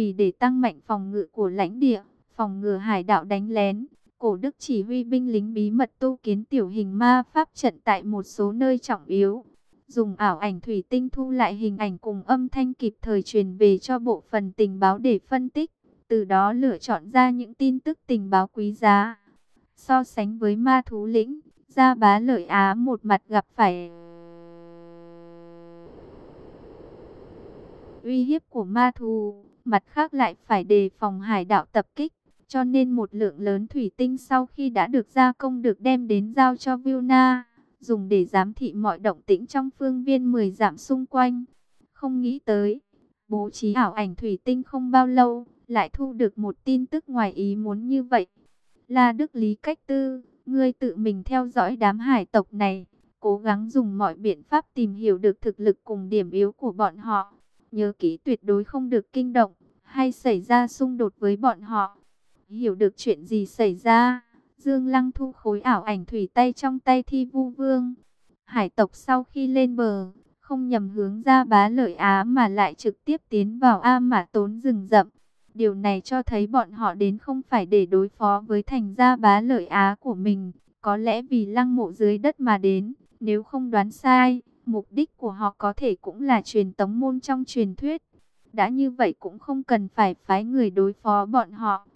Vì để tăng mạnh phòng ngự của lãnh địa, phòng ngừa hải đạo đánh lén, cổ đức chỉ huy binh lính bí mật tu kiến tiểu hình ma pháp trận tại một số nơi trọng yếu. Dùng ảo ảnh thủy tinh thu lại hình ảnh cùng âm thanh kịp thời truyền về cho bộ phận tình báo để phân tích. Từ đó lựa chọn ra những tin tức tình báo quý giá. So sánh với ma thú lĩnh, Gia Bá Lợi Á một mặt gặp phải uy hiếp của ma thú, mặt khác lại phải đề phòng hải đạo tập kích. Cho nên một lượng lớn thủy tinh sau khi đã được gia công được đem đến giao cho Vilna, dùng để giám thị mọi động tĩnh trong phương viên 10 giảm xung quanh. Không nghĩ tới, bố trí ảo ảnh thủy tinh không bao lâu, lại thu được một tin tức ngoài ý muốn như vậy. La Đức Lý Cách Tư, ngươi tự mình theo dõi đám hải tộc này, cố gắng dùng mọi biện pháp tìm hiểu được thực lực cùng điểm yếu của bọn họ. Nhớ kỹ tuyệt đối không được kinh động, hay xảy ra xung đột với bọn họ. Hiểu được chuyện gì xảy ra, Dương Lăng thu khối ảo ảnh thủy tay trong tay thi vu vương. Hải tộc sau khi lên bờ, không nhầm hướng ra bá lợi Á mà lại trực tiếp tiến vào A mà tốn rừng rậm. Điều này cho thấy bọn họ đến không phải để đối phó với thành gia bá lợi Á của mình, có lẽ vì lăng mộ dưới đất mà đến, nếu không đoán sai, mục đích của họ có thể cũng là truyền tống môn trong truyền thuyết. Đã như vậy cũng không cần phải phái người đối phó bọn họ.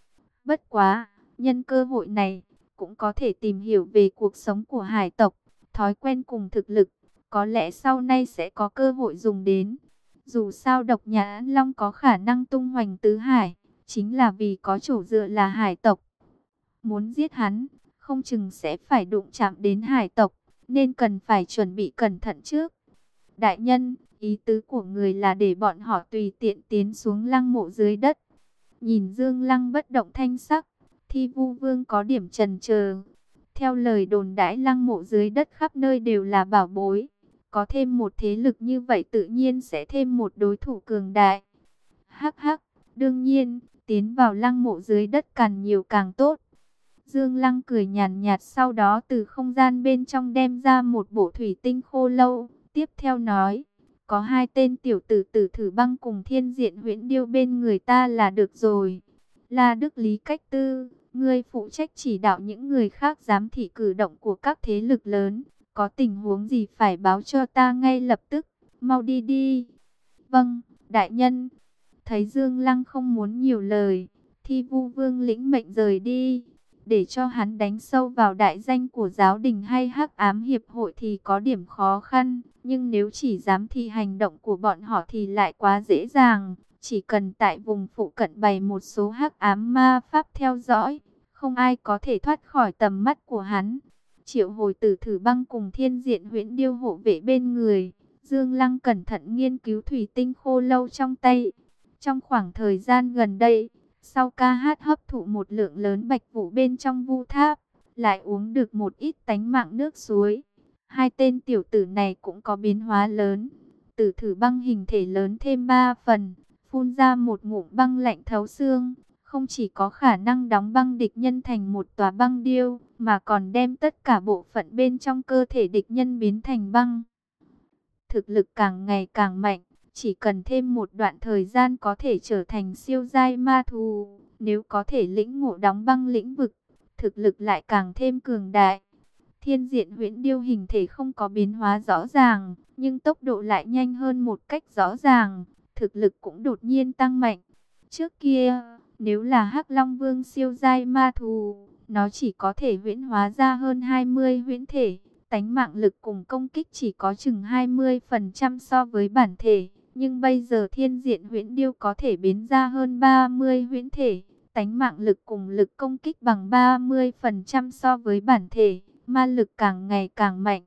Bất quá, nhân cơ hội này, cũng có thể tìm hiểu về cuộc sống của hải tộc, thói quen cùng thực lực, có lẽ sau này sẽ có cơ hội dùng đến. Dù sao độc nhã long có khả năng tung hoành tứ hải, chính là vì có chỗ dựa là hải tộc. Muốn giết hắn, không chừng sẽ phải đụng chạm đến hải tộc, nên cần phải chuẩn bị cẩn thận trước. Đại nhân, ý tứ của người là để bọn họ tùy tiện tiến xuống lăng mộ dưới đất. Nhìn Dương Lăng bất động thanh sắc, Thi Vu Vương có điểm trần chờ. Theo lời đồn đãi lăng mộ dưới đất khắp nơi đều là bảo bối. Có thêm một thế lực như vậy tự nhiên sẽ thêm một đối thủ cường đại. Hắc hắc, đương nhiên, tiến vào lăng mộ dưới đất càng nhiều càng tốt. Dương Lăng cười nhàn nhạt sau đó từ không gian bên trong đem ra một bộ thủy tinh khô lâu. Tiếp theo nói, có hai tên tiểu tử tử thử băng cùng thiên diện huyễn điêu bên người ta là được rồi. La Đức Lý Cách Tư, ngươi phụ trách chỉ đạo những người khác giám thị cử động của các thế lực lớn. Có tình huống gì phải báo cho ta ngay lập tức, mau đi đi. Vâng, đại nhân. Thấy Dương Lăng không muốn nhiều lời, thi vu vương lĩnh mệnh rời đi. Để cho hắn đánh sâu vào đại danh của giáo đình hay hắc ám hiệp hội thì có điểm khó khăn. Nhưng nếu chỉ dám thi hành động của bọn họ thì lại quá dễ dàng. Chỉ cần tại vùng phụ cận bày một số hắc ám ma pháp theo dõi, không ai có thể thoát khỏi tầm mắt của hắn. Triệu hồi tử thử băng cùng thiên diện huyễn điêu hộ vệ bên người. Dương Lăng cẩn thận nghiên cứu thủy tinh khô lâu trong tay. Trong khoảng thời gian gần đây, sau ca hát hấp thụ một lượng lớn bạch vụ bên trong vu tháp, lại uống được một ít tánh mạng nước suối. Hai tên tiểu tử này cũng có biến hóa lớn. Tử thử băng hình thể lớn thêm 3 phần, phun ra một ngụm băng lạnh thấu xương. Không chỉ có khả năng đóng băng địch nhân thành một tòa băng điêu, mà còn đem tất cả bộ phận bên trong cơ thể địch nhân biến thành băng. Thực lực càng ngày càng mạnh, chỉ cần thêm một đoạn thời gian có thể trở thành siêu giai ma thú. Nếu có thể lĩnh ngộ đóng băng lĩnh vực, thực lực lại càng thêm cường đại. Thiên diện huyễn điêu hình thể không có biến hóa rõ ràng, nhưng tốc độ lại nhanh hơn một cách rõ ràng, thực lực cũng đột nhiên tăng mạnh. Trước kia, nếu là hắc Long Vương siêu giai ma thù nó chỉ có thể huyễn hóa ra hơn 20 huyễn thể, tánh mạng lực cùng công kích chỉ có chừng 20% so với bản thể. Nhưng bây giờ thiên diện huyễn điêu có thể biến ra hơn 30 huyễn thể, tánh mạng lực cùng lực công kích bằng 30% so với bản thể, ma lực càng ngày càng mạnh.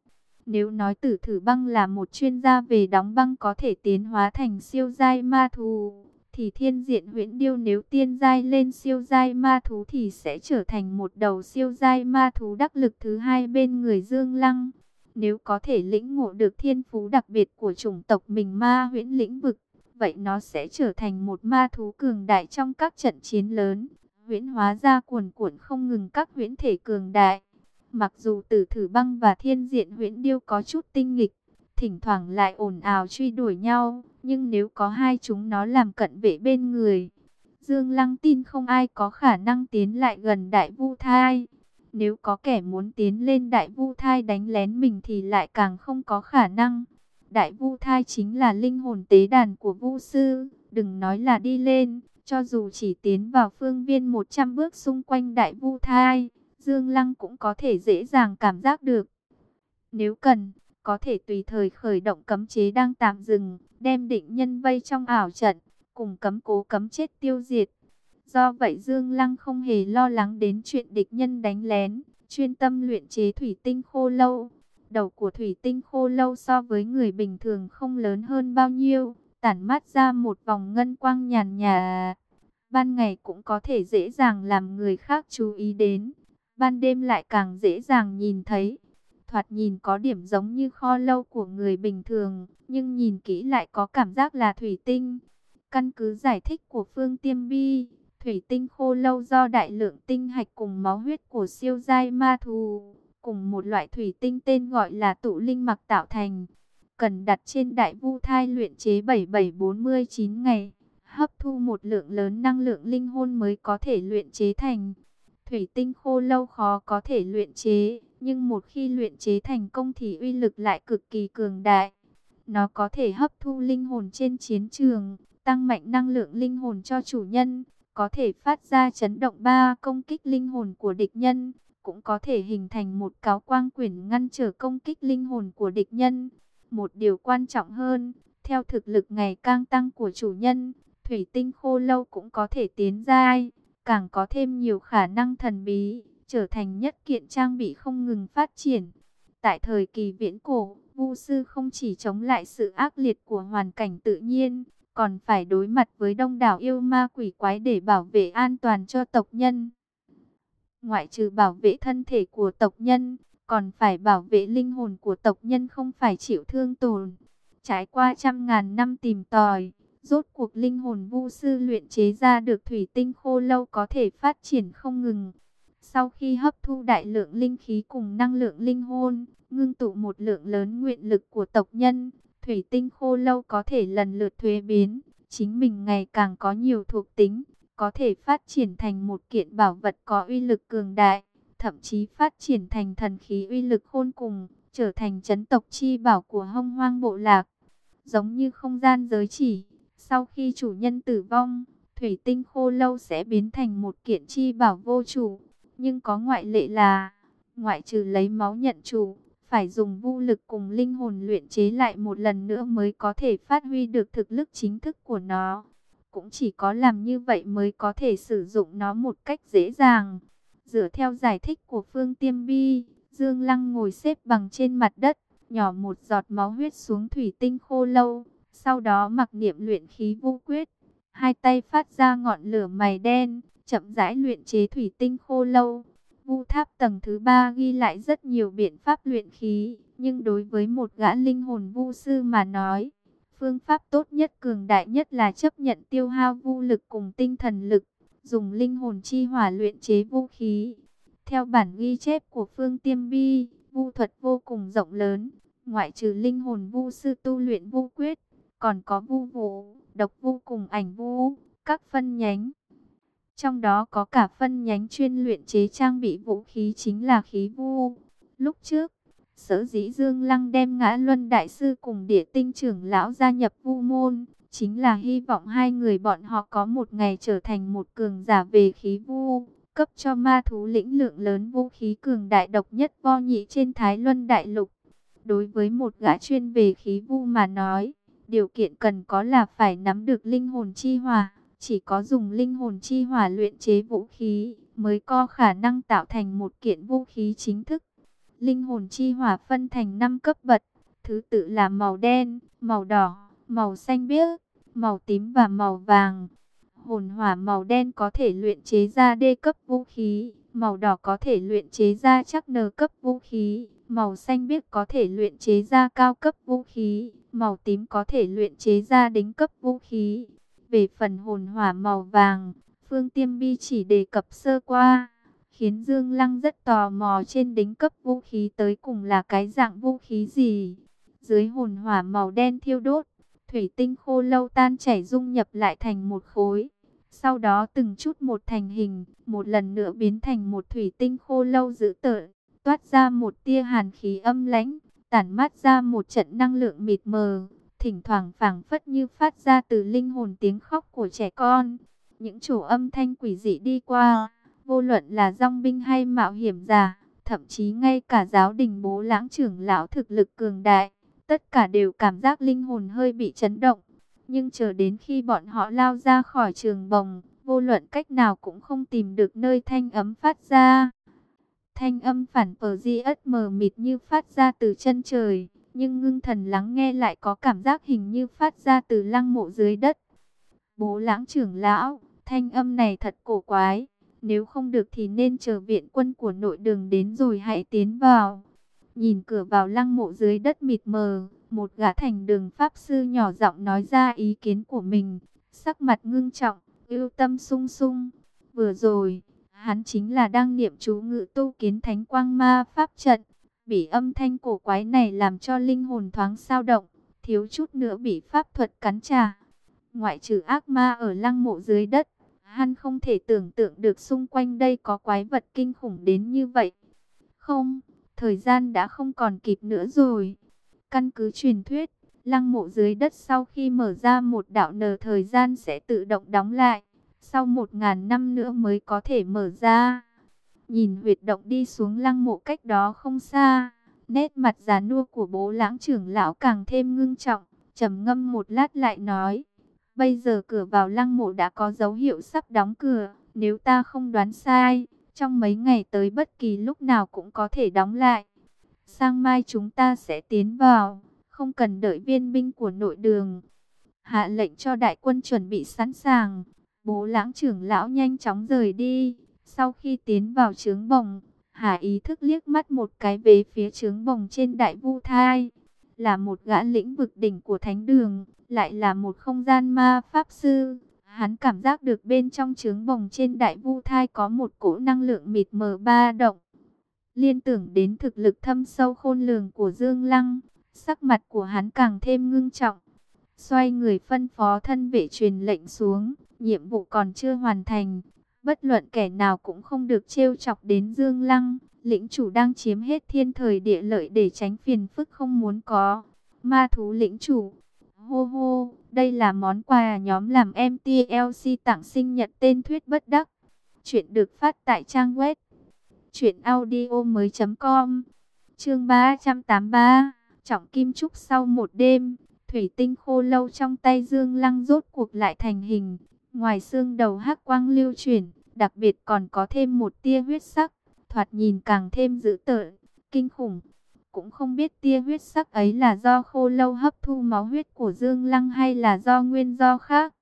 Nếu nói tử thử băng là một chuyên gia về đóng băng có thể tiến hóa thành siêu giai ma thú, thì thiên diện huyễn điêu nếu tiên giai lên siêu giai ma thú thì sẽ trở thành một đầu siêu giai ma thú đắc lực thứ hai bên người Dương Lăng. Nếu có thể lĩnh ngộ được thiên phú đặc biệt của chủng tộc mình ma huyễn lĩnh vực, vậy nó sẽ trở thành một ma thú cường đại trong các trận chiến lớn. Huyễn hóa ra cuồn cuộn không ngừng các huyễn thể cường đại. Mặc dù tử thử băng và thiên diện huyễn điêu có chút tinh nghịch, thỉnh thoảng lại ồn ào truy đuổi nhau, nhưng nếu có hai chúng nó làm cận vệ bên người, Dương Lăng tin không ai có khả năng tiến lại gần đại vu thai. Nếu có kẻ muốn tiến lên đại vu thai đánh lén mình thì lại càng không có khả năng. Đại vu thai chính là linh hồn tế đàn của vu sư, đừng nói là đi lên, cho dù chỉ tiến vào phương viên 100 bước xung quanh đại vu thai, Dương Lăng cũng có thể dễ dàng cảm giác được. Nếu cần, có thể tùy thời khởi động cấm chế đang tạm dừng, đem định nhân vây trong ảo trận, cùng cấm cố cấm chết tiêu diệt. Do vậy Dương Lăng không hề lo lắng đến chuyện địch nhân đánh lén, chuyên tâm luyện chế thủy tinh khô lâu. Đầu của thủy tinh khô lâu so với người bình thường không lớn hơn bao nhiêu, tản mát ra một vòng ngân quang nhàn nhà. Ban ngày cũng có thể dễ dàng làm người khác chú ý đến, ban đêm lại càng dễ dàng nhìn thấy. Thoạt nhìn có điểm giống như kho lâu của người bình thường, nhưng nhìn kỹ lại có cảm giác là thủy tinh. Căn cứ giải thích của Phương Tiêm Bi, thủy tinh khô lâu do đại lượng tinh hạch cùng máu huyết của siêu giai ma thù, cùng một loại thủy tinh tên gọi là tụ linh mặc tạo thành. Cần đặt trên đại vu thai luyện chế 7749 ngày, hấp thu một lượng lớn năng lượng linh hồn mới có thể luyện chế thành. Thủy tinh khô lâu khó có thể luyện chế, nhưng một khi luyện chế thành công thì uy lực lại cực kỳ cường đại. Nó có thể hấp thu linh hồn trên chiến trường, tăng mạnh năng lượng linh hồn cho chủ nhân, có thể phát ra chấn động ba công kích linh hồn của địch nhân, cũng có thể hình thành một cáo quang quyển ngăn trở công kích linh hồn của địch nhân. Một điều quan trọng hơn, theo thực lực ngày càng tăng của chủ nhân, thủy tinh khô lâu cũng có thể tiến giai, càng có thêm nhiều khả năng thần bí, trở thành nhất kiện trang bị không ngừng phát triển. Tại thời kỳ viễn cổ, Vu sư không chỉ chống lại sự ác liệt của hoàn cảnh tự nhiên, còn phải đối mặt với đông đảo yêu ma quỷ quái để bảo vệ an toàn cho tộc nhân. Ngoại trừ bảo vệ thân thể của tộc nhân, còn phải bảo vệ linh hồn của tộc nhân không phải chịu thương tổn. Trải qua trăm ngàn năm tìm tòi, rốt cuộc linh hồn vu sư luyện chế ra được thủy tinh khô lâu có thể phát triển không ngừng. Sau khi hấp thu đại lượng linh khí cùng năng lượng linh hồn, ngưng tụ một lượng lớn nguyện lực của tộc nhân, thủy tinh khô lâu có thể lần lượt thuế biến, chính mình ngày càng có nhiều thuộc tính, có thể phát triển thành một kiện bảo vật có uy lực cường đại, thậm chí phát triển thành thần khí uy lực khôn cùng, trở thành chấn tộc chi bảo của hông hoang bộ lạc. Giống như không gian giới chỉ, sau khi chủ nhân tử vong, thủy tinh khô lâu sẽ biến thành một kiện chi bảo vô chủ, nhưng có ngoại lệ là, ngoại trừ lấy máu nhận chủ, phải dùng vũ lực cùng linh hồn luyện chế lại một lần nữa mới có thể phát huy được thực lực chính thức của nó. Cũng chỉ có làm như vậy mới có thể sử dụng nó một cách dễ dàng. Dựa theo giải thích của Phương Tiêm Bi, Dương Lăng ngồi xếp bằng trên mặt đất, nhỏ một giọt máu huyết xuống thủy tinh khô lâu, sau đó mặc niệm luyện khí vô quyết. Hai tay phát ra ngọn lửa mày đen, chậm rãi luyện chế thủy tinh khô lâu. Vu tháp tầng thứ ba ghi lại rất nhiều biện pháp luyện khí, nhưng đối với một gã linh hồn vu sư mà nói, phương pháp tốt nhất cường đại nhất là chấp nhận tiêu hao vu lực cùng tinh thần lực, dùng linh hồn chi hỏa luyện chế vũ khí. Theo bản ghi chép của Phương Tiêm Bi, vu thuật vô cùng rộng lớn, ngoại trừ linh hồn vu sư tu luyện vu quyết, còn có vu vũ, độc vu cùng ảnh vu, các phân nhánh. Trong đó có cả phân nhánh chuyên luyện chế trang bị vũ khí chính là khí vu. Lúc trước, sở dĩ Dương Lăng đem ngã luân đại sư cùng địa tinh trưởng lão gia nhập vu môn, chính là hy vọng hai người bọn họ có một ngày trở thành một cường giả về khí vu, cấp cho ma thú lĩnh lượng lớn vũ khí cường đại độc nhất vo nhị trên Thái Luân Đại Lục. Đối với một gã chuyên về khí vu mà nói, điều kiện cần có là phải nắm được linh hồn chi hòa. Chỉ có dùng linh hồn chi hỏa luyện chế vũ khí mới có khả năng tạo thành một kiện vũ khí chính thức. Linh hồn chi hỏa phân thành 5 cấp bậc, thứ tự là màu đen, màu đỏ, màu xanh biếc, màu tím và màu vàng. Hồn hỏa màu đen có thể luyện chế ra D cấp vũ khí, màu đỏ có thể luyện chế ra chắc N cấp vũ khí, màu xanh biếc có thể luyện chế ra cao cấp vũ khí, màu tím có thể luyện chế ra đính cấp vũ khí. Về phần hồn hỏa màu vàng, Phương Tiêm Bi chỉ đề cập sơ qua, khiến Dương Lăng rất tò mò trên đính cấp vũ khí tới cùng là cái dạng vũ khí gì. Dưới hồn hỏa màu đen thiêu đốt, thủy tinh khô lâu tan chảy dung nhập lại thành một khối. sau đó từng chút một thành hình, một lần nữa biến thành một thủy tinh khô lâu dữ tợn, toát ra một tia hàn khí âm lãnh, tản mát ra một trận năng lượng mịt mờ, thỉnh thoảng phảng phất như phát ra từ linh hồn tiếng khóc của trẻ con. Những chủ âm thanh quỷ dị đi qua, vô luận là dòng binh hay mạo hiểm giả, thậm chí ngay cả giáo đình bố lãng trưởng lão thực lực cường đại, tất cả đều cảm giác linh hồn hơi bị chấn động. Nhưng chờ đến khi bọn họ lao ra khỏi trường bồng, vô luận cách nào cũng không tìm được nơi thanh ấm phát ra. Thanh âm phản phở di ất mờ mịt như phát ra từ chân trời, nhưng ngưng thần lắng nghe lại có cảm giác hình như phát ra từ lăng mộ dưới đất. Bố lãng trưởng lão, thanh âm này thật cổ quái, nếu không được thì nên chờ viện quân của nội đường đến rồi hãy tiến vào. Nhìn cửa vào lăng mộ dưới đất mịt mờ, một gã thành đường pháp sư nhỏ giọng nói ra ý kiến của mình, sắc mặt ngưng trọng, ưu tâm sung sung. Vừa rồi, hắn chính là đang niệm chú ngự tu kiến thánh quang ma pháp trận. Bị âm thanh cổ quái này làm cho linh hồn thoáng sao động, thiếu chút nữa bị pháp thuật cắn trả. Ngoại trừ ác ma ở lăng mộ dưới đất, hắn không thể tưởng tượng được xung quanh đây có quái vật kinh khủng đến như vậy. Không, thời gian đã không còn kịp nữa rồi. Căn cứ truyền thuyết, lăng mộ dưới đất sau khi mở ra một đạo nờ thời gian sẽ tự động đóng lại. Sau một ngàn năm nữa mới có thể mở ra. Nhìn huyệt động đi xuống lăng mộ cách đó không xa. Nét mặt già nua của bố lãng trưởng lão càng thêm ngưng trọng. trầm ngâm một lát lại nói. Bây giờ cửa vào lăng mộ đã có dấu hiệu sắp đóng cửa. Nếu ta không đoán sai, trong mấy ngày tới bất kỳ lúc nào cũng có thể đóng lại. Sang mai chúng ta sẽ tiến vào, không cần đợi viên binh của nội đường. Hạ lệnh cho đại quân chuẩn bị sẵn sàng. Bố lãng trưởng lão nhanh chóng rời đi. Sau khi tiến vào trướng bồng, Hà ý thức liếc mắt một cái về phía trướng bồng trên đại vu thai. Là một gã lĩnh vực đỉnh của thánh đường, lại là một không gian ma pháp sư. Hắn cảm giác được bên trong trướng bồng trên đại vu thai có một cỗ năng lượng mịt mờ ba động. Liên tưởng đến thực lực thâm sâu khôn lường của Dương Lăng, sắc mặt của hắn càng thêm ngưng trọng. Xoay người phân phó thân vệ truyền lệnh xuống, nhiệm vụ còn chưa hoàn thành. Bất luận kẻ nào cũng không được trêu chọc đến Dương Lăng, lĩnh chủ đang chiếm hết thiên thời địa lợi để tránh phiền phức không muốn có. Ma thú lĩnh chủ, hô hô, đây là món quà nhóm làm MTLC tặng sinh nhật tên thuyết bất đắc. Chuyện được phát tại trang web Chuyện audio mới com Chương 383 Trọng Kim Trúc sau một đêm Thủy tinh khô lâu trong tay Dương Lăng rốt cuộc lại thành hình Ngoài xương đầu hắc quang lưu chuyển Đặc biệt còn có thêm một tia huyết sắc. Thoạt nhìn càng thêm dữ tợn Kinh khủng. Cũng không biết tia huyết sắc ấy là do khô lâu hấp thu máu huyết của Dương Lăng Hay là do nguyên do khác.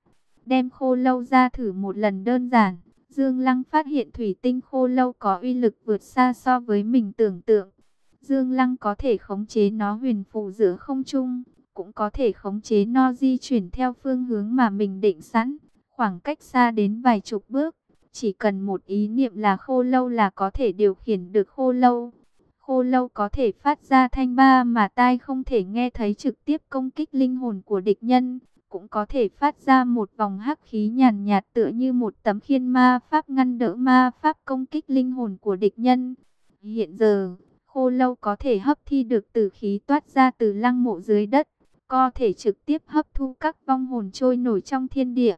Đem khô lâu ra thử một lần đơn giản Dương Lăng phát hiện thủy tinh khô lâu có uy lực vượt xa so với mình tưởng tượng. Dương Lăng có thể khống chế nó huyền phù giữa không trung, cũng có thể khống chế nó di chuyển theo phương hướng mà mình định sẵn, khoảng cách xa đến vài chục bước. Chỉ cần một ý niệm là khô lâu là có thể điều khiển được khô lâu. Khô lâu có thể phát ra thanh ba mà tai không thể nghe thấy trực tiếp công kích linh hồn của địch nhân cũng có thể phát ra một vòng hắc khí nhàn nhạt tựa như một tấm khiên ma pháp ngăn đỡ ma pháp công kích linh hồn của địch nhân. Hiện giờ, khô lâu có thể hấp thi được tử khí toát ra từ lăng mộ dưới đất, có thể trực tiếp hấp thu các vong hồn trôi nổi trong thiên địa.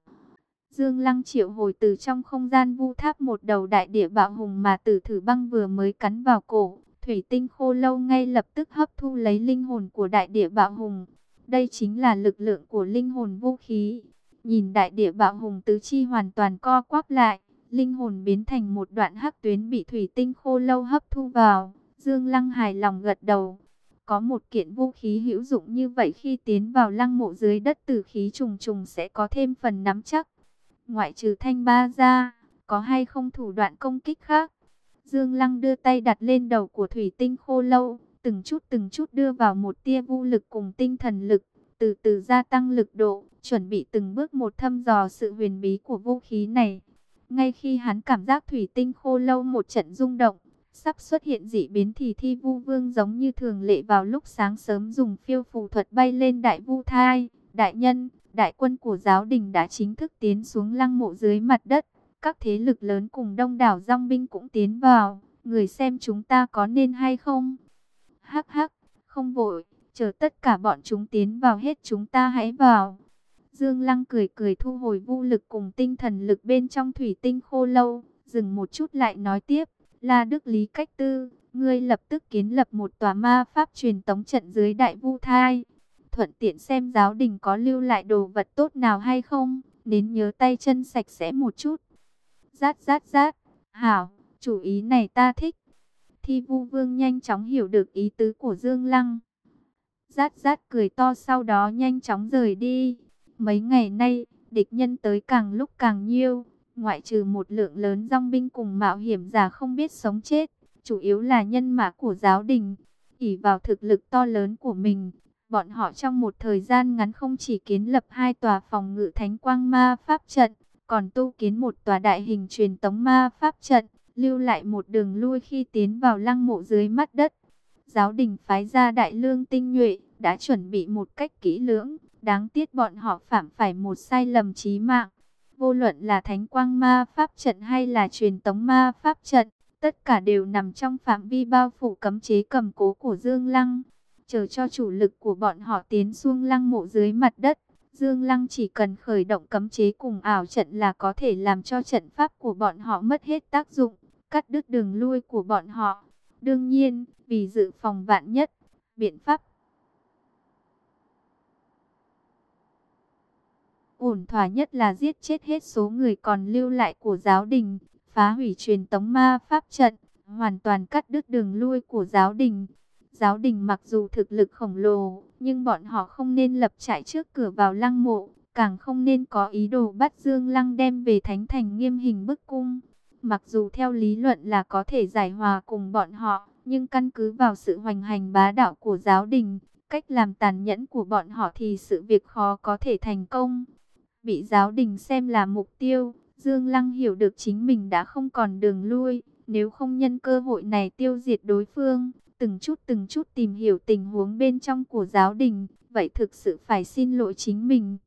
Dương Lăng triệu hồi từ trong không gian vu tháp một đầu đại địa bạo hùng mà tử thử băng vừa mới cắn vào cổ. Thủy tinh khô lâu ngay lập tức hấp thu lấy linh hồn của đại địa bạo hùng. Đây chính là lực lượng của linh hồn vũ khí. Nhìn đại địa bạo hùng tứ chi hoàn toàn co quắp lại, linh hồn biến thành một đoạn hắc tuyến bị thủy tinh khô lâu hấp thu vào. Dương Lăng hài lòng gật đầu. Có một kiện vũ khí hữu dụng như vậy khi tiến vào lăng mộ dưới đất tử khí trùng trùng sẽ có thêm phần nắm chắc. Ngoại trừ thanh ba ra, có hay không thủ đoạn công kích khác? Dương Lăng đưa tay đặt lên đầu của thủy tinh khô lâu, từng chút từng chút đưa vào một tia vô lực cùng tinh thần lực, từ từ gia tăng lực độ, chuẩn bị từng bước một thăm dò sự huyền bí của vũ khí này. Ngay khi hắn cảm giác thủy tinh khô lâu một trận rung động, sắp xuất hiện dị biến thì thi vu vương giống như thường lệ vào lúc sáng sớm dùng phiêu phù thuật bay lên đại vu thai. Đại nhân, đại quân của giáo đình đã chính thức tiến xuống lăng mộ dưới mặt đất. Các thế lực lớn cùng đông đảo dòng binh cũng tiến vào. Người xem chúng ta có nên hay không? Hắc hắc, không vội, chờ tất cả bọn chúng tiến vào hết chúng ta hãy vào. Dương Lăng cười cười thu hồi vô lực cùng tinh thần lực bên trong thủy tinh khô lâu, dừng một chút lại nói tiếp, La Đức Lý Cách Tư, ngươi lập tức kiến lập một tòa ma pháp truyền tống trận dưới đại vu thai. Thuận tiện xem giáo đình có lưu lại đồ vật tốt nào hay không, đến nhớ tay chân sạch sẽ một chút. Rát rát rát, hảo, chủ ý này ta thích. Thi vu vương nhanh chóng hiểu được ý tứ của Dương Lăng. Rát rát cười to sau đó nhanh chóng rời đi. Mấy ngày nay, địch nhân tới càng lúc càng nhiều, ngoại trừ một lượng lớn dòng binh cùng mạo hiểm giả không biết sống chết, chủ yếu là nhân mã của giáo đình. ỉ vào thực lực to lớn của mình, bọn họ trong một thời gian ngắn không chỉ kiến lập hai tòa phòng ngự thánh quang ma pháp trận, còn tu kiến một tòa đại hình truyền tống ma pháp trận, lưu lại một đường lui khi tiến vào lăng mộ dưới mắt đất. Giáo đình phái ra đại lương tinh nhuệ, đã chuẩn bị một cách kỹ lưỡng, đáng tiếc bọn họ phạm phải một sai lầm chí mạng. Vô luận là thánh quang ma pháp trận hay là truyền tống ma pháp trận, tất cả đều nằm trong phạm vi bao phủ cấm chế cầm cố của Dương Lăng. Chờ cho chủ lực của bọn họ tiến xuống lăng mộ dưới mặt đất, Dương Lăng chỉ cần khởi động cấm chế cùng ảo trận là có thể làm cho trận pháp của bọn họ mất hết tác dụng, cắt đứt đường lui của bọn họ. Đương nhiên, vì dự phòng vạn nhất, biện pháp ổn thỏa nhất là giết chết hết số người còn lưu lại của giáo đình, phá hủy truyền tống ma pháp trận, hoàn toàn cắt đứt đường lui của giáo đình. Giáo đình mặc dù thực lực khổng lồ, nhưng bọn họ không nên lập trại trước cửa vào lăng mộ, càng không nên có ý đồ bắt Dương Lăng đem về thánh thành nghiêm hình bức cung. Mặc dù theo lý luận là có thể giải hòa cùng bọn họ, nhưng căn cứ vào sự hoành hành bá đạo của giáo đình, cách làm tàn nhẫn của bọn họ thì sự việc khó có thể thành công bị giáo đình xem là mục tiêu. Dương Lăng hiểu được chính mình đã không còn đường lui, nếu không nhân cơ hội này tiêu diệt đối phương, từng chút từng chút tìm hiểu tình huống bên trong của giáo đình, vậy thực sự phải xin lỗi chính mình.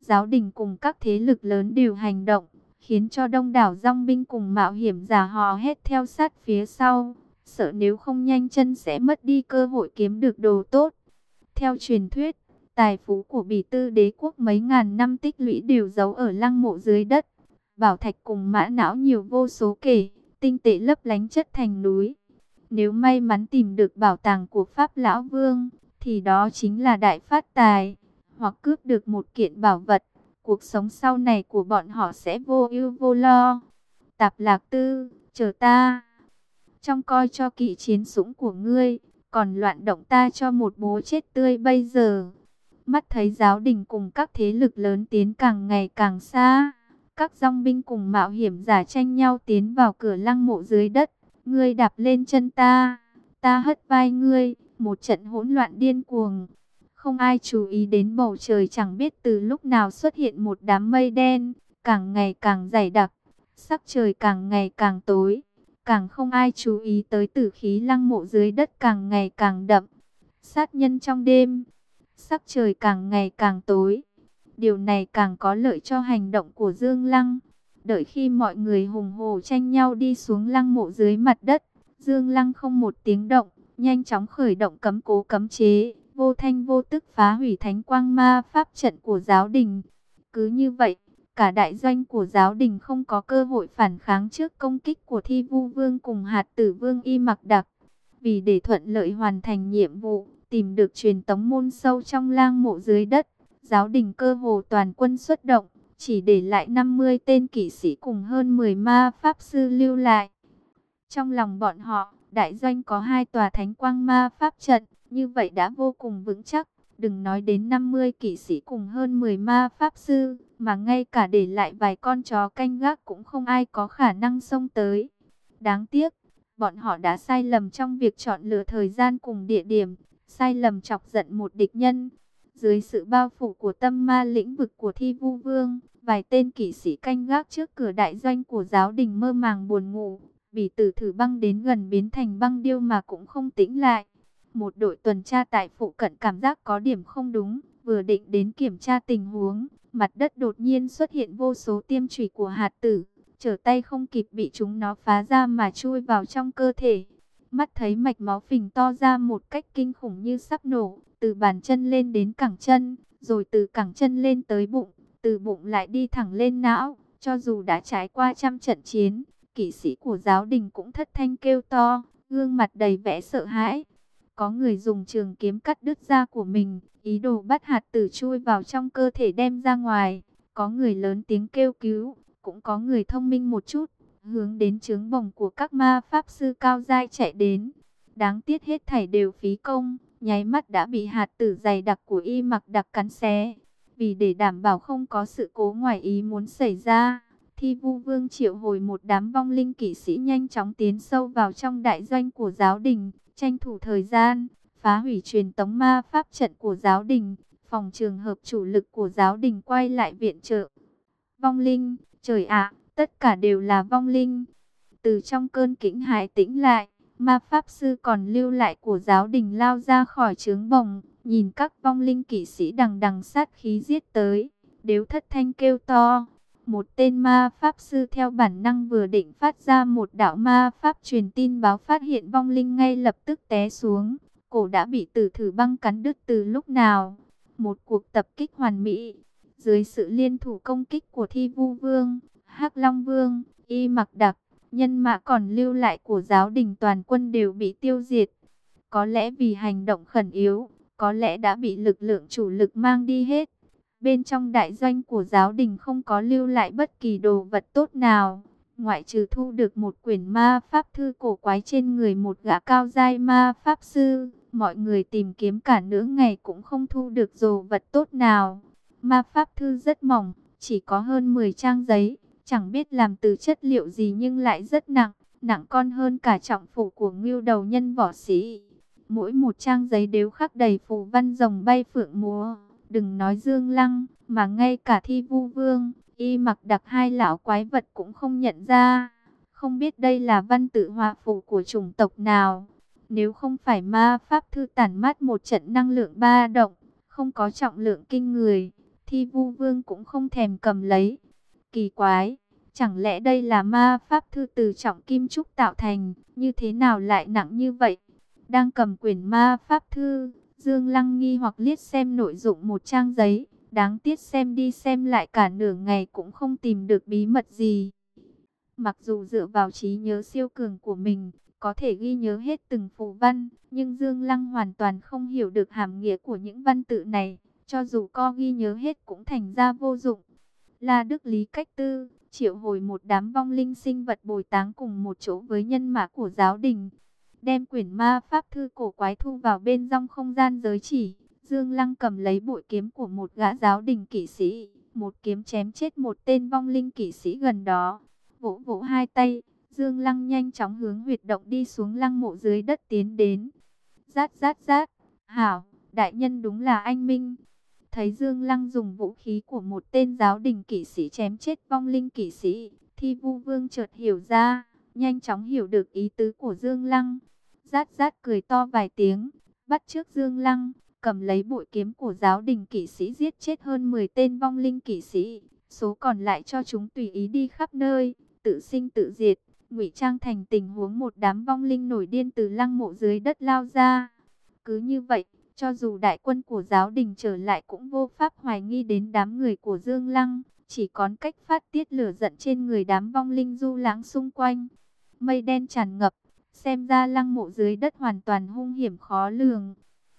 Giáo đình cùng các thế lực lớn đều hành động, khiến cho đông đảo dòng binh cùng mạo hiểm giả hò hét theo sát phía sau, sợ nếu không nhanh chân sẽ mất đi cơ hội kiếm được đồ tốt. Theo truyền thuyết, Tài phú của bỉ tư đế quốc mấy ngàn năm tích lũy đều giấu ở lăng mộ dưới đất. Bảo thạch cùng mã não nhiều vô số kể, tinh tế lấp lánh chất thành núi. Nếu may mắn tìm được bảo tàng của Pháp Lão Vương, thì đó chính là đại phát tài, hoặc cướp được một kiện bảo vật. Cuộc sống sau này của bọn họ sẽ vô ưu vô lo. Tạp lạc tư, chờ ta. Trong coi cho kỵ chiến súng của ngươi, còn loạn động ta cho một bố chết tươi bây giờ. Mắt thấy giáo đình cùng các thế lực lớn tiến càng ngày càng xa. Các dòng binh cùng mạo hiểm giả tranh nhau tiến vào cửa lăng mộ dưới đất. Ngươi đạp lên chân ta, ta hất vai ngươi, một trận hỗn loạn điên cuồng. Không ai chú ý đến bầu trời chẳng biết từ lúc nào xuất hiện một đám mây đen, càng ngày càng dày đặc, sắc trời càng ngày càng tối. Càng không ai chú ý tới tử khí lăng mộ dưới đất càng ngày càng đậm. Sát nhân trong đêm, sắc trời càng ngày càng tối. Điều này càng có lợi cho hành động của Dương Lăng. Đợi khi mọi người hùng hồ tranh nhau đi xuống lăng mộ dưới mặt đất, Dương Lăng không một tiếng động, nhanh chóng khởi động cấm cố cấm chế, vô thanh vô tức phá hủy thánh quang ma pháp trận của giáo đình. Cứ như vậy, cả đại doanh của giáo đình không có cơ hội phản kháng trước công kích của thi vu vương cùng hạt tử vương y mặc đặc. Vì để thuận lợi hoàn thành nhiệm vụ, tìm được truyền tống môn sâu trong lang mộ dưới đất. Giáo đình cơ hồ toàn quân xuất động, chỉ để lại 50 tên kỵ sĩ cùng hơn 10 ma pháp sư lưu lại. Trong lòng bọn họ, đại doanh có hai tòa thánh quang ma pháp trận, như vậy đã vô cùng vững chắc. Đừng nói đến 50 kỵ sĩ cùng hơn 10 ma pháp sư, mà ngay cả để lại vài con chó canh gác cũng không ai có khả năng xông tới. Đáng tiếc, bọn họ đã sai lầm trong việc chọn lựa thời gian cùng địa điểm, sai lầm chọc giận một địch nhân. Dưới sự bao phủ của tâm ma lĩnh vực của thi vu vương, vài tên kỵ sĩ canh gác trước cửa đại doanh của giáo đình mơ màng buồn ngủ. Bỉ tử thử băng đến gần biến thành băng điêu mà cũng không tĩnh lại. Một đội tuần tra tại phụ cận cảm giác có điểm không đúng, vừa định đến kiểm tra tình huống, mặt đất đột nhiên xuất hiện vô số tiêm chủy của hạt tử, trở tay không kịp bị chúng nó phá ra mà chui vào trong cơ thể. Mắt thấy mạch máu phình to ra một cách kinh khủng như sắp nổ, từ bàn chân lên đến cẳng chân, rồi từ cẳng chân lên tới bụng, từ bụng lại đi thẳng lên não, cho dù đã trải qua trăm trận chiến, kỵ sĩ của giáo đình cũng thất thanh kêu to, gương mặt đầy vẻ sợ hãi. Có người dùng trường kiếm cắt đứt da của mình, ý đồ bắt hạt tử chui vào trong cơ thể đem ra ngoài. Có người lớn tiếng kêu cứu, cũng có người thông minh một chút, hướng đến trướng bồng của các ma pháp sư cao giai chạy đến. Đáng tiếc hết thảy đều phí công, nháy mắt đã bị hạt tử dày đặc của y mặc đặc cắn xé. Vì để đảm bảo không có sự cố ngoài ý muốn xảy ra, Thi Vu Vương triệu hồi một đám vong linh kỵ sĩ nhanh chóng tiến sâu vào trong đại doanh của giáo đình, tranh thủ thời gian, phá hủy truyền tống ma pháp trận của giáo đình, phòng trường hợp chủ lực của giáo đình quay lại viện trợ. Vong linh, trời ạ, tất cả đều là vong linh. Từ trong cơn kĩnh hải tĩnh lại, ma pháp sư còn lưu lại của giáo đình lao ra khỏi trướng bồng, nhìn các vong linh kỵ sĩ đằng đằng sát khí giết tới, đều thất thanh kêu to. Một tên ma pháp sư theo bản năng vừa định phát ra một đạo ma pháp truyền tin báo phát hiện vong linh ngay lập tức té xuống. Cổ đã bị tử thử băng cắn đứt từ lúc nào. Một cuộc tập kích hoàn mỹ. Dưới sự liên thủ công kích của Thi Vu Vương, hắc Long Vương, Y Mặc Đặc, nhân mã còn lưu lại của giáo đình toàn quân đều bị tiêu diệt. Có lẽ vì hành động khẩn yếu, có lẽ đã bị lực lượng chủ lực mang đi hết. Bên trong đại doanh của giáo đình không có lưu lại bất kỳ đồ vật tốt nào, ngoại trừ thu được một quyển ma pháp thư cổ quái trên người một gã cao giai ma pháp sư. Mọi người tìm kiếm cả nửa ngày cũng không thu được đồ vật tốt nào. Ma pháp thư rất mỏng, chỉ có hơn 10 trang giấy, chẳng biết làm từ chất liệu gì nhưng lại rất nặng, nặng con hơn cả trọng phủ của ngưu đầu nhân võ sĩ. Mỗi một trang giấy đều khắc đầy phù văn rồng bay phượng múa. Đừng nói Dương Lăng, mà ngay cả thi vu vương, y mặc đặc hai lão quái vật cũng không nhận ra. Không biết đây là văn tự hòa phù của chủng tộc nào. Nếu không phải ma pháp thư tản mát một trận năng lượng ba động, không có trọng lượng kinh người, thi vu vương cũng không thèm cầm lấy. Kỳ quái, chẳng lẽ đây là ma pháp thư từ trọng kim trúc tạo thành, như thế nào lại nặng như vậy? Đang cầm quyển ma pháp thư, Dương Lăng nghi hoặc liếc xem nội dung một trang giấy, đáng tiếc xem đi xem lại cả nửa ngày cũng không tìm được bí mật gì. Mặc dù dựa vào trí nhớ siêu cường của mình, có thể ghi nhớ hết từng phù văn, nhưng Dương Lăng hoàn toàn không hiểu được hàm nghĩa của những văn tự này, cho dù co ghi nhớ hết cũng thành ra vô dụng. La Đức Lý Cách Tư, triệu hồi một đám vong linh sinh vật bồi táng cùng một chỗ với nhân mã của giáo đình, đem quyển ma pháp thư cổ quái thu vào bên trong không gian giới chỉ. Dương Lăng cầm lấy bội kiếm của một gã giáo đình kỵ sĩ, một kiếm chém chết một tên vong linh kỵ sĩ gần đó. Vỗ vỗ hai tay, Dương Lăng nhanh chóng hướng huyệt động đi xuống lăng mộ dưới đất tiến đến. Rát rát rát, hảo, đại nhân đúng là anh Minh. Thấy Dương Lăng dùng vũ khí của một tên giáo đình kỵ sĩ chém chết vong linh kỵ sĩ, thì vu vương chợt hiểu ra, nhanh chóng hiểu được ý tứ của Dương Lăng. Rát rát cười to vài tiếng, bắt trước Dương Lăng, cầm lấy bội kiếm của giáo đình kỵ sĩ giết chết hơn 10 tên vong linh kỵ sĩ. Số còn lại cho chúng tùy ý đi khắp nơi, tự sinh tự diệt, ngụy trang thành tình huống một đám vong linh nổi điên từ lăng mộ dưới đất lao ra. Cứ như vậy, cho dù đại quân của giáo đình trở lại cũng vô pháp hoài nghi đến đám người của Dương Lăng, chỉ còn cách phát tiết lửa giận trên người đám vong linh du lãng xung quanh. Mây đen tràn ngập, Xem ra lăng mộ dưới đất hoàn toàn hung hiểm khó lường.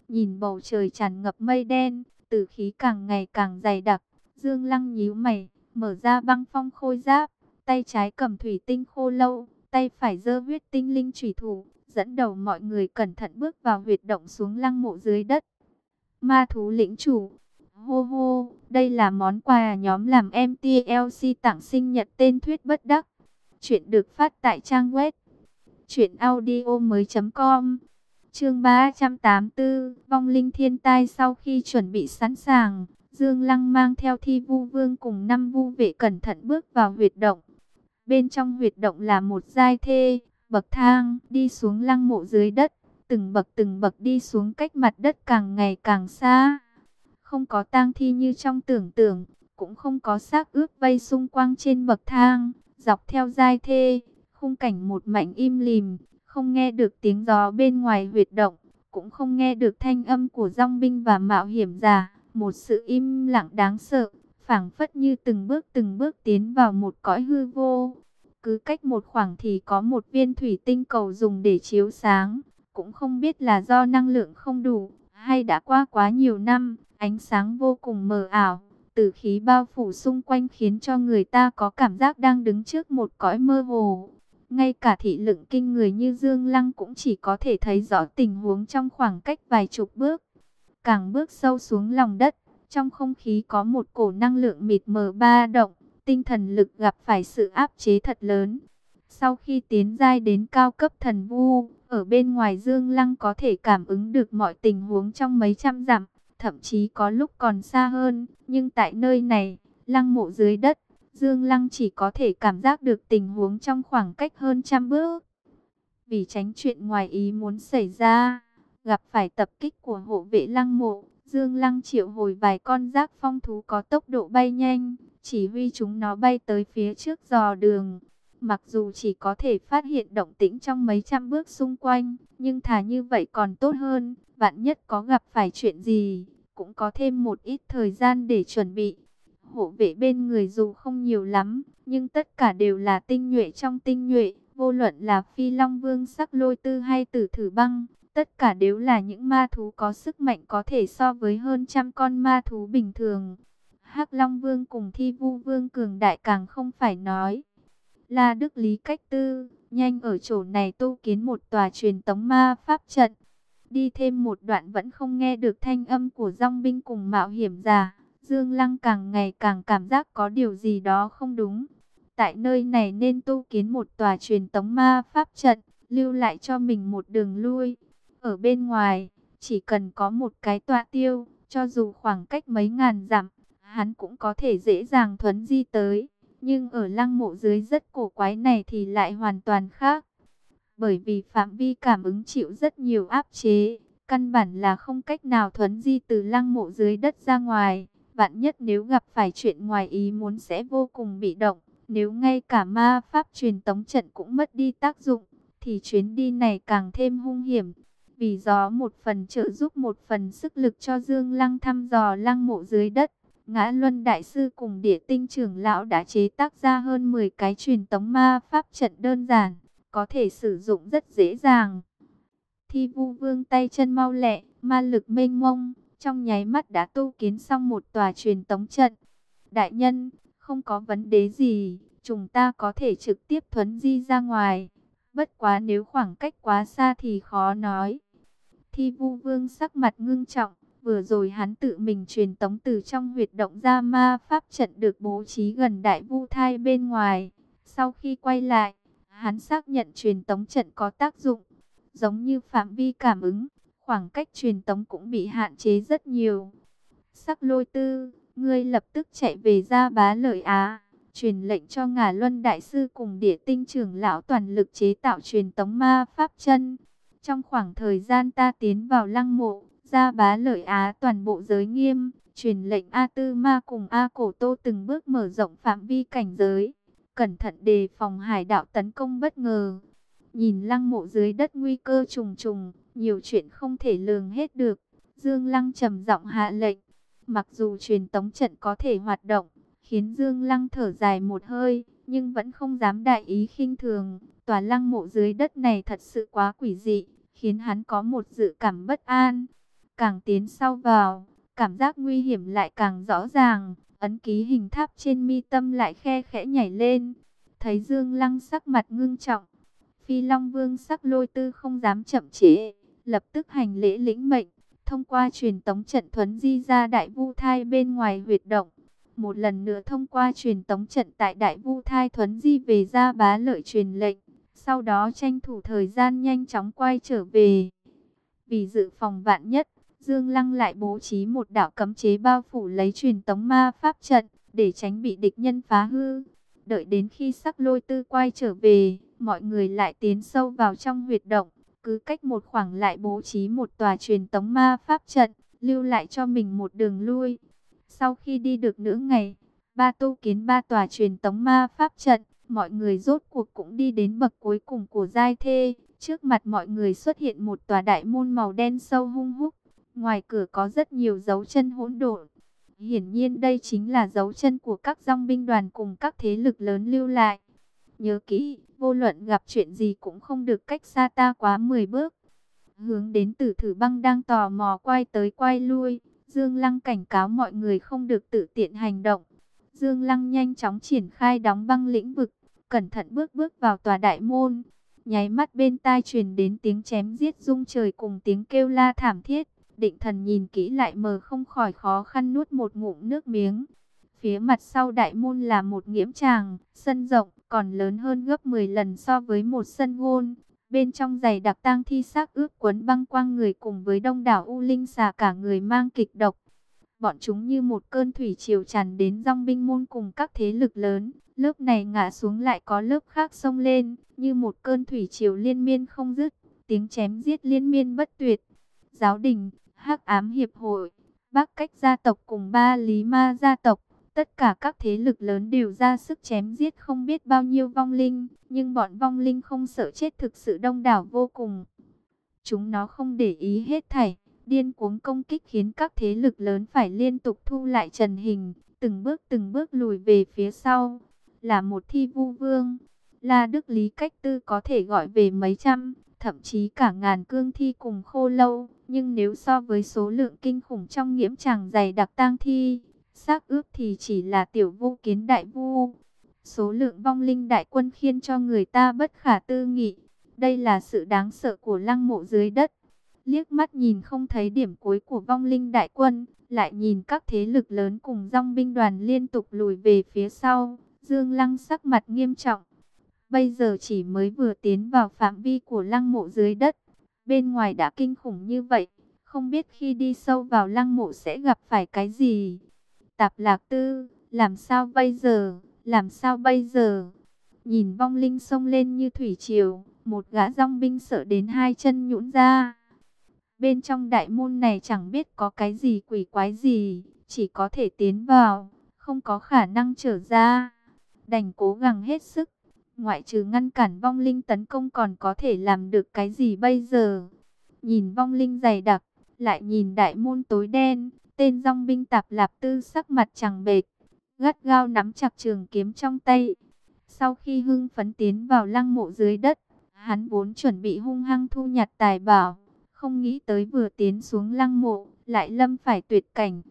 Nhìn bầu trời tràn ngập mây đen, tử khí càng ngày càng dày đặc. Dương lăng nhíu mày, mở ra băng phong khôi giáp. Tay trái cầm thủy tinh khô lâu, tay phải giơ huyết tinh linh thủy thủ. Dẫn đầu mọi người cẩn thận bước vào huyệt động xuống lăng mộ dưới đất. Ma thú lĩnh chủ. Hô hô, đây là món quà nhóm làm MTLC tặng sinh nhật tên thuyết bất đắc. Chuyện được phát tại trang web Chuyện audio mới com. Chương 384 Vong linh thiên tai sau khi chuẩn bị sẵn sàng. Dương Lăng mang theo thi vu vương cùng năm vu vệ cẩn thận bước vào huyệt động. Bên trong huyệt động là một giai thê Bậc thang đi xuống lăng mộ dưới đất Từng bậc từng bậc đi xuống cách mặt đất càng ngày càng xa. Không có tang thi như trong tưởng tượng, cũng không có xác ướp vây xung quanh trên bậc thang, dọc theo giai thê, khung cảnh một mảnh im lìm, không nghe được tiếng gió bên ngoài huyệt động, cũng không nghe được thanh âm của dòng binh và mạo hiểm giả, một sự im lặng đáng sợ, phảng phất như từng bước từng bước tiến vào một cõi hư vô. Cứ cách một khoảng thì có một viên thủy tinh cầu dùng để chiếu sáng, cũng không biết là do năng lượng không đủ, hay đã qua quá nhiều năm, ánh sáng vô cùng mờ ảo, tử khí bao phủ xung quanh khiến cho người ta có cảm giác đang đứng trước một cõi mơ hồ. Ngay cả thị lượng kinh người như Dương Lăng cũng chỉ có thể thấy rõ tình huống trong khoảng cách vài chục bước. Càng bước sâu xuống lòng đất, trong không khí có một cổ năng lượng mịt mờ ba động, tinh thần lực gặp phải sự áp chế thật lớn. Sau khi tiến giai đến cao cấp thần vu, ở bên ngoài Dương Lăng có thể cảm ứng được mọi tình huống trong mấy trăm dặm, thậm chí có lúc còn xa hơn, nhưng tại nơi này, lăng mộ dưới đất, Dương Lăng chỉ có thể cảm giác được tình huống trong khoảng cách hơn trăm bước. Vì tránh chuyện ngoài ý muốn xảy ra, gặp phải tập kích của hộ vệ lăng mộ, Dương Lăng triệu hồi vài con giác phong thú có tốc độ bay nhanh, chỉ huy chúng nó bay tới phía trước dò đường. Mặc dù chỉ có thể phát hiện động tĩnh trong mấy trăm bước xung quanh, nhưng thà như vậy còn tốt hơn, vạn nhất có gặp phải chuyện gì, cũng có thêm một ít thời gian để chuẩn bị. Hộ vệ bên người dù không nhiều lắm, nhưng tất cả đều là tinh nhuệ trong tinh nhuệ, vô luận là phi long vương sắc lôi tư hay tử thử băng, tất cả đều là những ma thú có sức mạnh có thể so với hơn trăm con ma thú bình thường. hắc Long Vương cùng Thi Vu Vương cường đại càng không phải nói. La Đức Lý cách tư, nhanh ở chỗ này tu kiến một tòa truyền tống ma pháp trận. Đi thêm một đoạn vẫn không nghe được thanh âm của dòng binh cùng mạo hiểm giả. Dương Lăng càng ngày càng cảm giác có điều gì đó không đúng. Tại nơi này nên tu kiến một tòa truyền tống ma pháp trận, lưu lại cho mình một đường lui. Ở bên ngoài, chỉ cần có một cái tọa tiêu, cho dù khoảng cách mấy ngàn dặm, hắn cũng có thể dễ dàng thuấn di tới. Nhưng ở lăng mộ dưới rất cổ quái này thì lại hoàn toàn khác. Bởi vì phạm vi cảm ứng chịu rất nhiều áp chế, căn bản là không cách nào thuấn di từ lăng mộ dưới đất ra ngoài. Vạn nhất nếu gặp phải chuyện ngoài ý muốn sẽ vô cùng bị động. Nếu ngay cả ma pháp truyền tống trận cũng mất đi tác dụng, thì chuyến đi này càng thêm hung hiểm. Vì gió một phần trợ giúp một phần sức lực cho Dương Lăng thăm dò lăng mộ dưới đất. Ngã Luân Đại Sư cùng địa tinh trưởng lão đã chế tác ra hơn 10 cái truyền tống ma pháp trận đơn giản, có thể sử dụng rất dễ dàng. Thi vu vương tay chân mau lẹ, ma lực mênh mông, trong nháy mắt đã tu kiến xong một tòa truyền tống trận. Đại nhân, không có vấn đề gì, chúng ta có thể trực tiếp thuấn di ra ngoài. Bất quá nếu khoảng cách quá xa thì khó nói. Thi vu vương sắc mặt ngưng trọng, vừa rồi hắn tự mình truyền tống từ trong huyệt động ra ma pháp trận được bố trí gần đại vu thai bên ngoài. Sau khi quay lại, hắn xác nhận truyền tống trận có tác dụng, giống như phạm vi cảm ứng, khoảng cách truyền tống cũng bị hạn chế rất nhiều. Sắc lôi tư, ngươi lập tức chạy về ra bá lợi Á truyền lệnh cho ngà luân đại sư cùng địa tinh trưởng lão toàn lực chế tạo truyền tống ma pháp chân. Trong khoảng thời gian ta tiến vào lăng mộ, ra bá lợi Á toàn bộ giới nghiêm, truyền lệnh A Tư Ma cùng A Cổ Tô từng bước mở rộng phạm vi cảnh giới, cẩn thận đề phòng hải đạo tấn công bất ngờ. Nhìn lăng mộ dưới đất nguy cơ trùng trùng, nhiều chuyện không thể lường hết được. Dương Lăng trầm giọng hạ lệnh, mặc dù truyền tống trận có thể hoạt động, khiến Dương Lăng thở dài một hơi, nhưng vẫn không dám đại ý khinh thường. Tòa lăng mộ dưới đất này thật sự quá quỷ dị, khiến hắn có một dự cảm bất an. Càng tiến sâu vào, cảm giác nguy hiểm lại càng rõ ràng, ấn ký hình tháp trên mi tâm lại khe khẽ nhảy lên. Thấy Dương Lăng sắc mặt ngưng trọng, Phi Long Vương sắc lôi tư không dám chậm chế lập tức hành lễ lĩnh mệnh, thông qua truyền tống trận thuấn di ra đại vu thai bên ngoài huyệt động một lần nữa thông qua truyền tống trận tại Đại Vu Thai Thuấn Di về ra bá lợi truyền lệnh, sau đó tranh thủ thời gian nhanh chóng quay trở về. Vì dự phòng vạn nhất, Dương Lăng lại bố trí một đạo cấm chế bao phủ lấy truyền tống ma pháp trận, để tránh bị địch nhân phá hư. Đợi đến khi sắc lôi tư quay trở về, mọi người lại tiến sâu vào trong huyệt động, cứ cách một khoảng lại bố trí một tòa truyền tống ma pháp trận, lưu lại cho mình một đường lui. Sau khi đi được nửa ngày, ba tu kiến ba tòa truyền tống ma pháp trận, mọi người rốt cuộc cũng đi đến bậc cuối cùng của giai thê. Trước mặt mọi người xuất hiện một tòa đại môn màu đen sâu hung húc. Ngoài cửa có rất nhiều dấu chân hỗn độn. Hiển nhiên đây chính là dấu chân của các dòng binh đoàn cùng các thế lực lớn lưu lại. Nhớ kỹ, vô luận gặp chuyện gì cũng không được cách xa ta quá 10 bước. Hướng đến tử thử băng đang tò mò quay tới quay lui. Dương Lăng cảnh cáo mọi người không được tự tiện hành động. Dương Lăng nhanh chóng triển khai đóng băng lĩnh vực, cẩn thận bước bước vào tòa đại môn. Nháy mắt bên tai truyền đến tiếng chém giết rung trời cùng tiếng kêu la thảm thiết. Định thần nhìn kỹ lại mờ không khỏi khó khăn nuốt một ngụm nước miếng. Phía mặt sau đại môn là một nghiễm tràng, sân rộng, còn lớn hơn gấp 10 lần so với một sân gôn. Bên trong giày đặc tang thi xác ướp quấn băng quang người cùng với đông đảo u linh xà cả người mang kịch độc. Bọn chúng như một cơn thủy triều tràn đến dòng binh môn cùng các thế lực lớn. Lớp này ngã xuống lại có lớp khác sông lên, như một cơn thủy triều liên miên không dứt. Tiếng chém giết liên miên bất tuyệt. Giáo đình, hắc ám hiệp hội, bắc cách gia tộc cùng ba lý ma gia tộc. Tất cả các thế lực lớn đều ra sức chém giết không biết bao nhiêu vong linh, nhưng bọn vong linh không sợ chết thực sự đông đảo vô cùng. Chúng nó không để ý hết thảy, điên cuống công kích khiến các thế lực lớn phải liên tục thu lại trần hình, từng bước từng bước lùi về phía sau. Là một thi vu vương, La Đức Lý Cách Tư có thể gọi về mấy trăm, thậm chí cả ngàn cương thi cùng khô lâu. Nhưng nếu so với số lượng kinh khủng trong nghiễm tràng dày đặc tang thi, xác ướp thì chỉ là tiểu vu kiến đại vu. Số lượng vong linh đại quân khiến cho người ta bất khả tư nghị. Đây là sự đáng sợ của lăng mộ dưới đất. Liếc mắt nhìn không thấy điểm cuối của vong linh đại quân, lại nhìn các thế lực lớn cùng dòng binh đoàn liên tục lùi về phía sau. Dương Lăng sắc mặt nghiêm trọng. Bây giờ chỉ mới vừa tiến vào phạm vi của lăng mộ dưới đất. Bên ngoài đã kinh khủng như vậy. Không biết khi đi sâu vào lăng mộ sẽ gặp phải cái gì. Tạp lạc tư, làm sao bây giờ, làm sao bây giờ? Nhìn vong linh sông lên như thủy triều, một gã rong binh sợ đến hai chân nhũn ra. Bên trong đại môn này chẳng biết có cái gì quỷ quái gì, chỉ có thể tiến vào, không có khả năng trở ra. Đành cố gắng hết sức, ngoại trừ ngăn cản vong linh tấn công còn có thể làm được cái gì bây giờ. Nhìn vong linh dày đặc, lại nhìn đại môn tối đen, tên dòng binh tạp lạp tư sắc mặt chẳng bệt, gắt gao nắm chặt trường kiếm trong tay. Sau khi hưng phấn tiến vào lăng mộ dưới đất, hắn vốn chuẩn bị hung hăng thu nhặt tài bảo, không nghĩ tới vừa tiến xuống lăng mộ, lại lâm phải tuyệt cảnh.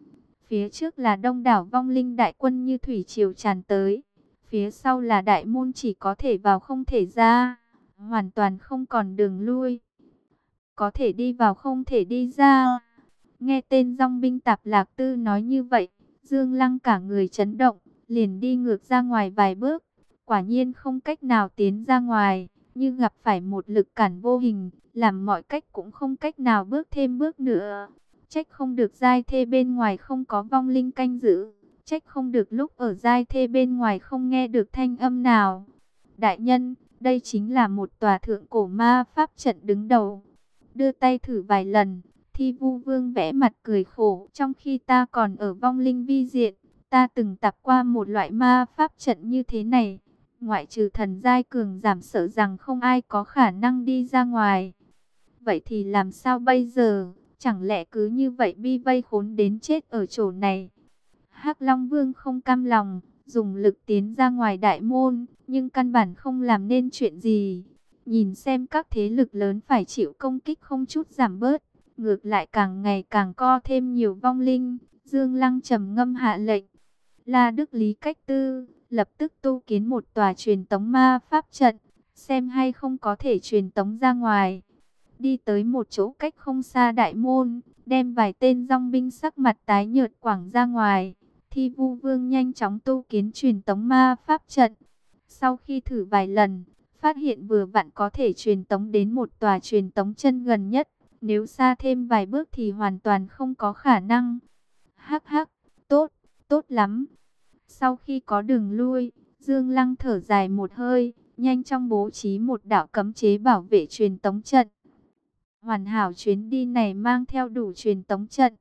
Phía trước là đông đảo vong linh đại quân như thủy triều tràn tới, phía sau là đại môn chỉ có thể vào không thể ra, hoàn toàn không còn đường lui. Có thể đi vào không thể đi ra. Nghe tên dòng binh tạp lạc tư nói như vậy, Dương Lăng cả người chấn động, liền đi ngược ra ngoài vài bước. Quả nhiên không cách nào tiến ra ngoài, như gặp phải một lực cản vô hình, làm mọi cách cũng không cách nào bước thêm bước nữa. Trách không được giai thê bên ngoài không có vong linh canh giữ, trách không được lúc ở giai thê bên ngoài không nghe được thanh âm nào. Đại nhân, đây chính là một tòa thượng cổ ma pháp trận đứng đầu. Đưa tay thử vài lần, Thi vu vương vẽ mặt cười khổ. Trong khi ta còn ở vong linh vi diện, ta từng tập qua một loại ma pháp trận như thế này. Ngoại trừ thần giai cường giảm sợ rằng không ai có khả năng đi ra ngoài. Vậy thì làm sao bây giờ? Chẳng lẽ cứ như vậy bi vây khốn đến chết ở chỗ này? hắc Long Vương không cam lòng, dùng lực tiến ra ngoài đại môn, nhưng căn bản không làm nên chuyện gì. Nhìn xem các thế lực lớn phải chịu công kích không chút giảm bớt, ngược lại càng ngày càng co thêm nhiều vong linh. Dương Lăng trầm ngâm hạ lệnh. La Đức Lý Cách Tư, lập tức tu kiến một tòa truyền tống ma pháp trận, xem hay không có thể truyền tống ra ngoài. Đi tới một chỗ cách không xa đại môn, đem vài tên dòng binh sắc mặt tái nhợt quảng ra ngoài. Thi vu vương nhanh chóng tu kiến truyền tống ma pháp trận. Sau khi thử vài lần, phát hiện vừa vặn có thể truyền tống đến một tòa truyền tống chân gần nhất. Nếu xa thêm vài bước thì hoàn toàn không có khả năng. Hắc hắc, tốt, tốt lắm. Sau khi có đường lui, Dương Lăng thở dài một hơi, nhanh chóng bố trí một đạo cấm chế bảo vệ truyền tống trận. Hoàn hảo chuyến đi này mang theo đủ truyền tống trận.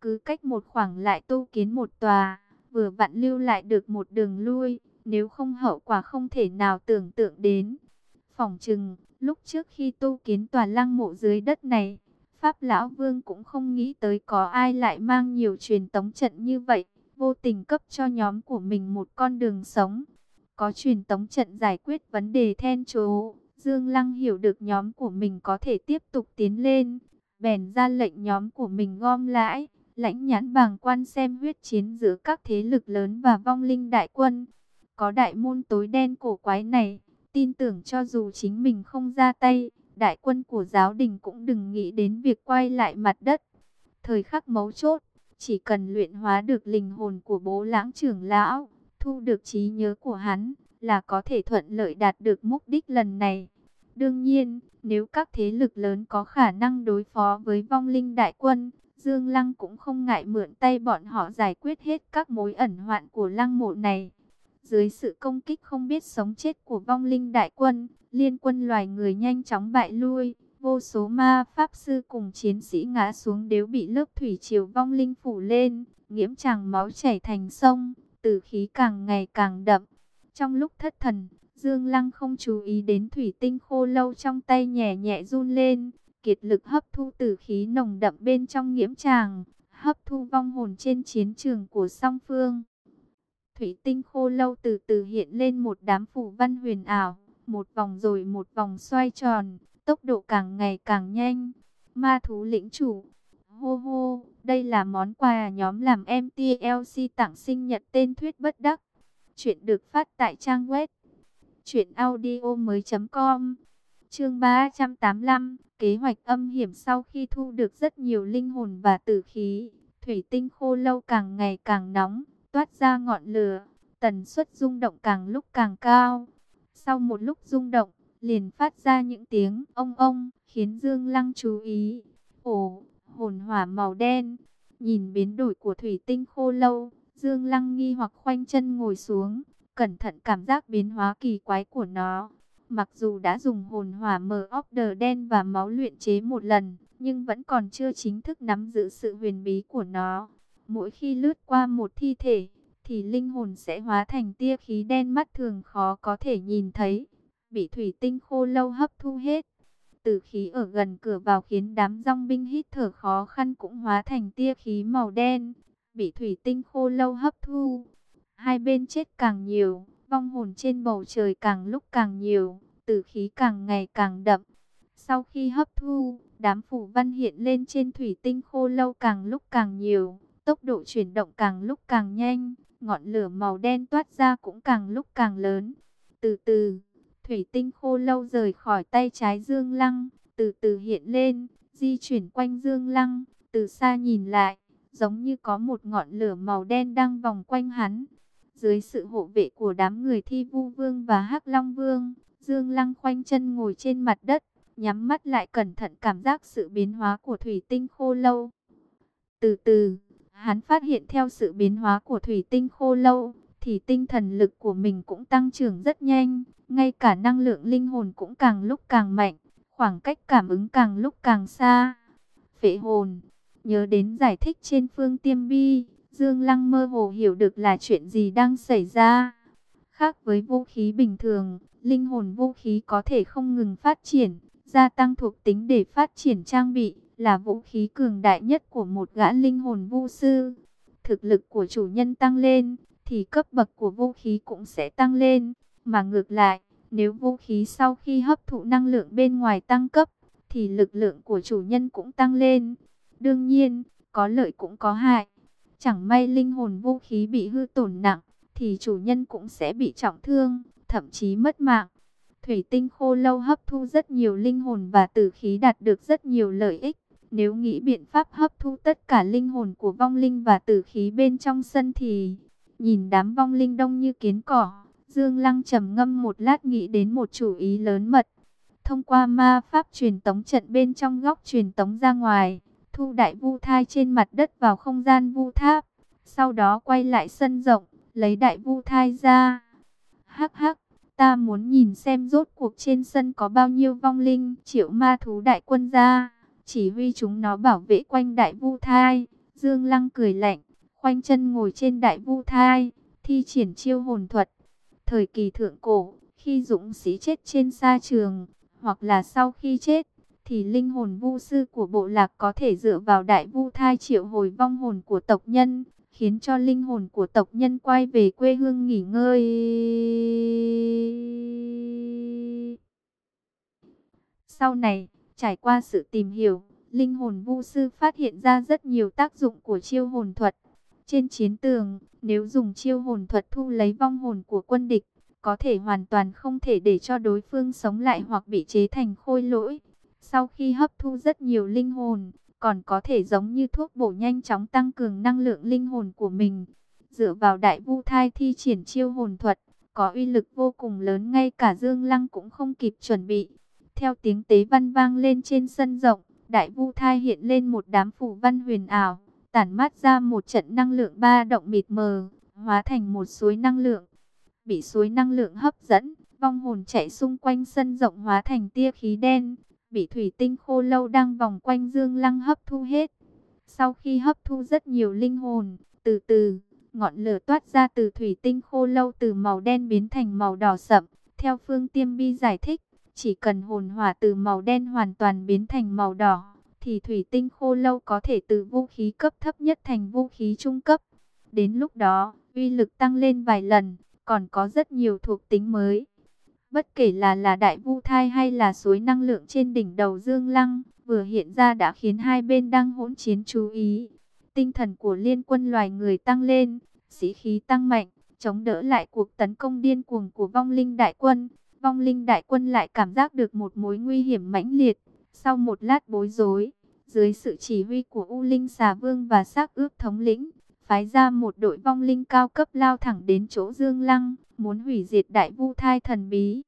cứ cách một khoảng lại tu kiến một tòa, vừa vặn lưu lại được một đường lui, nếu không hậu quả không thể nào tưởng tượng đến. Phỏng chừng, lúc trước khi tu kiến tòa lăng mộ dưới đất này, Pháp Lão Vương cũng không nghĩ tới có ai lại mang nhiều truyền tống trận như vậy, vô tình cấp cho nhóm của mình một con đường sống. Có truyền tống trận giải quyết vấn đề then chốt, Dương Lăng hiểu được nhóm của mình có thể tiếp tục tiến lên, bèn ra lệnh nhóm của mình gom lãi, lãnh nhãn bàng quan xem huyết chiến giữa các thế lực lớn và vong linh đại quân. Có đại môn tối đen cổ quái này, tin tưởng cho dù chính mình không ra tay, đại quân của giáo đình cũng đừng nghĩ đến việc quay lại mặt đất. Thời khắc mấu chốt, chỉ cần luyện hóa được linh hồn của bố lãng trưởng lão, thu được trí nhớ của hắn, là có thể thuận lợi đạt được mục đích lần này. Đương nhiên, nếu các thế lực lớn có khả năng đối phó với vong linh đại quân, Dương Lăng cũng không ngại mượn tay bọn họ giải quyết hết các mối ẩn hoạn của lăng mộ này. Dưới sự công kích không biết sống chết của vong linh đại quân, liên quân loài người nhanh chóng bại lui. Vô số ma pháp sư cùng chiến sĩ ngã xuống đều bị lớp thủy triều vong linh phủ lên, nghiễm chàng máu chảy thành sông, tử khí càng ngày càng đậm. Trong lúc thất thần, Dương Lăng không chú ý đến thủy tinh khô lâu trong tay nhẹ nhẹ run lên, kiệt lực hấp thu tử khí nồng đậm bên trong nghiễm tràng, hấp thu vong hồn trên chiến trường của song phương. Thủy tinh khô lâu từ từ hiện lên một đám phù văn huyền ảo, một vòng rồi một vòng xoay tròn, tốc độ càng ngày càng nhanh. Ma thú lĩnh chủ, hô hô, đây là món quà nhóm làm MTLC tặng sinh nhật tên thuyết bất đắc. Chuyện được phát tại trang web truyệnaudiomoi.com. Chương 385, kế hoạch âm hiểm sau khi thu được rất nhiều linh hồn và tử khí, thủy tinh khô lâu càng ngày càng nóng, toát ra ngọn lửa, tần suất rung động càng lúc càng cao. Sau một lúc rung động, liền phát ra những tiếng ông ông, khiến Dương Lăng chú ý. Ồ, hồn hỏa màu đen, nhìn biến đổi của thủy tinh khô lâu, Dương Lăng nghi hoặc khoanh chân ngồi xuống, cẩn thận cảm giác biến hóa kỳ quái của nó. Mặc dù đã dùng hồn hỏa mở óc đờ đen và máu luyện chế một lần, nhưng vẫn còn chưa chính thức nắm giữ sự huyền bí của nó. Mỗi khi lướt qua một thi thể, thì linh hồn sẽ hóa thành tia khí đen mắt thường khó có thể nhìn thấy, bị thủy tinh khô lâu hấp thu hết. Tử khí ở gần cửa vào khiến đám rong binh hít thở khó khăn cũng hóa thành tia khí màu đen, bị thủy tinh khô lâu hấp thu. Hai bên chết càng nhiều, vong hồn trên bầu trời càng lúc càng nhiều, tử khí càng ngày càng đậm. Sau khi hấp thu, đám phủ văn hiện lên trên thủy tinh khô lâu càng lúc càng nhiều, tốc độ chuyển động càng lúc càng nhanh, ngọn lửa màu đen toát ra cũng càng lúc càng lớn. Từ từ, thủy tinh khô lâu rời khỏi tay trái Dương Lăng, từ từ hiện lên, di chuyển quanh Dương Lăng, từ xa nhìn lại, giống như có một ngọn lửa màu đen đang vòng quanh hắn. Dưới sự hộ vệ của đám người thi vu vương và hắc long vương, Dương Lăng khoanh chân ngồi trên mặt đất, nhắm mắt lại cẩn thận cảm giác sự biến hóa của thủy tinh khô lâu. Từ từ, hắn phát hiện theo sự biến hóa của thủy tinh khô lâu, thì tinh thần lực của mình cũng tăng trưởng rất nhanh, ngay cả năng lượng linh hồn cũng càng lúc càng mạnh, khoảng cách cảm ứng càng lúc càng xa. Phệ hồn, nhớ đến giải thích trên phương tiêm bi, Dương Lăng mơ hồ hiểu được là chuyện gì đang xảy ra. Khác với vũ khí bình thường, linh hồn vũ khí có thể không ngừng phát triển, gia tăng thuộc tính để phát triển trang bị, là vũ khí cường đại nhất của một gã linh hồn vu sư. Thực lực của chủ nhân tăng lên, thì cấp bậc của vũ khí cũng sẽ tăng lên. Mà ngược lại, nếu vũ khí sau khi hấp thụ năng lượng bên ngoài tăng cấp, thì lực lượng của chủ nhân cũng tăng lên. Đương nhiên, có lợi cũng có hại. Chẳng may linh hồn vũ khí bị hư tổn nặng, thì chủ nhân cũng sẽ bị trọng thương, thậm chí mất mạng. Thủy tinh khô lâu hấp thu rất nhiều linh hồn và tử khí đạt được rất nhiều lợi ích. Nếu nghĩ biện pháp hấp thu tất cả linh hồn của vong linh và tử khí bên trong sân thì nhìn đám vong linh đông như kiến cỏ. Dương Lăng trầm ngâm một lát nghĩ đến một chủ ý lớn mật. Thông qua ma pháp truyền tống trận bên trong góc truyền tống ra ngoài, thu đại vu thai trên mặt đất vào không gian vu tháp. Sau đó quay lại sân rộng, lấy đại vu thai ra. Hắc hắc, ta muốn nhìn xem rốt cuộc trên sân có bao nhiêu vong linh triệu ma thú đại quân ra. Chỉ huy chúng nó bảo vệ quanh đại vu thai. Dương Lăng cười lạnh, khoanh chân ngồi trên đại vu thai, thi triển chiêu hồn thuật. Thời kỳ thượng cổ, khi dũng sĩ chết trên sa trường, hoặc là sau khi chết, thì linh hồn vu sư của bộ lạc có thể dựa vào đại vu thai triệu hồi vong hồn của tộc nhân, khiến cho linh hồn của tộc nhân quay về quê hương nghỉ ngơi. Sau này, trải qua sự tìm hiểu, linh hồn vu sư phát hiện ra rất nhiều tác dụng của chiêu hồn thuật. Trên chiến tường, nếu dùng chiêu hồn thuật thu lấy vong hồn của quân địch, có thể hoàn toàn không thể để cho đối phương sống lại hoặc bị chế thành khôi lỗi. Sau khi hấp thu rất nhiều linh hồn, còn có thể giống như thuốc bổ nhanh chóng tăng cường năng lượng linh hồn của mình. Dựa vào đại vu thai thi triển chiêu hồn thuật, có uy lực vô cùng lớn ngay cả Dương Lăng cũng không kịp chuẩn bị. Theo tiếng tế văn vang lên trên sân rộng, đại vu thai hiện lên một đám phủ văn huyền ảo, tản mát ra một trận năng lượng ba động mịt mờ, hóa thành một suối năng lượng. Bị suối năng lượng hấp dẫn, vong hồn chạy xung quanh sân rộng hóa thành tia khí đen, bị thủy tinh khô lâu đang vòng quanh Dương Lăng hấp thu hết. Sau khi hấp thu rất nhiều linh hồn, từ từ, ngọn lửa toát ra từ thủy tinh khô lâu từ màu đen biến thành màu đỏ sậm. Theo Phương Tiêm Bi giải thích, chỉ cần hồn hỏa từ màu đen hoàn toàn biến thành màu đỏ, thì thủy tinh khô lâu có thể từ vũ khí cấp thấp nhất thành vũ khí trung cấp. Đến lúc đó, uy lực tăng lên vài lần, còn có rất nhiều thuộc tính mới. Bất kể là là đại vu thai hay là suối năng lượng trên đỉnh đầu Dương Lăng, vừa hiện ra đã khiến hai bên đang hỗn chiến chú ý. Tinh thần của liên quân loài người tăng lên, sĩ khí tăng mạnh, chống đỡ lại cuộc tấn công điên cuồng của vong linh đại quân. Vong linh đại quân lại cảm giác được một mối nguy hiểm mãnh liệt. Sau một lát bối rối, dưới sự chỉ huy của U Linh Xà Vương và xác ước thống lĩnh, phái ra một đội vong linh cao cấp lao thẳng đến chỗ Dương Lăng, muốn hủy diệt đại vu thai thần bí.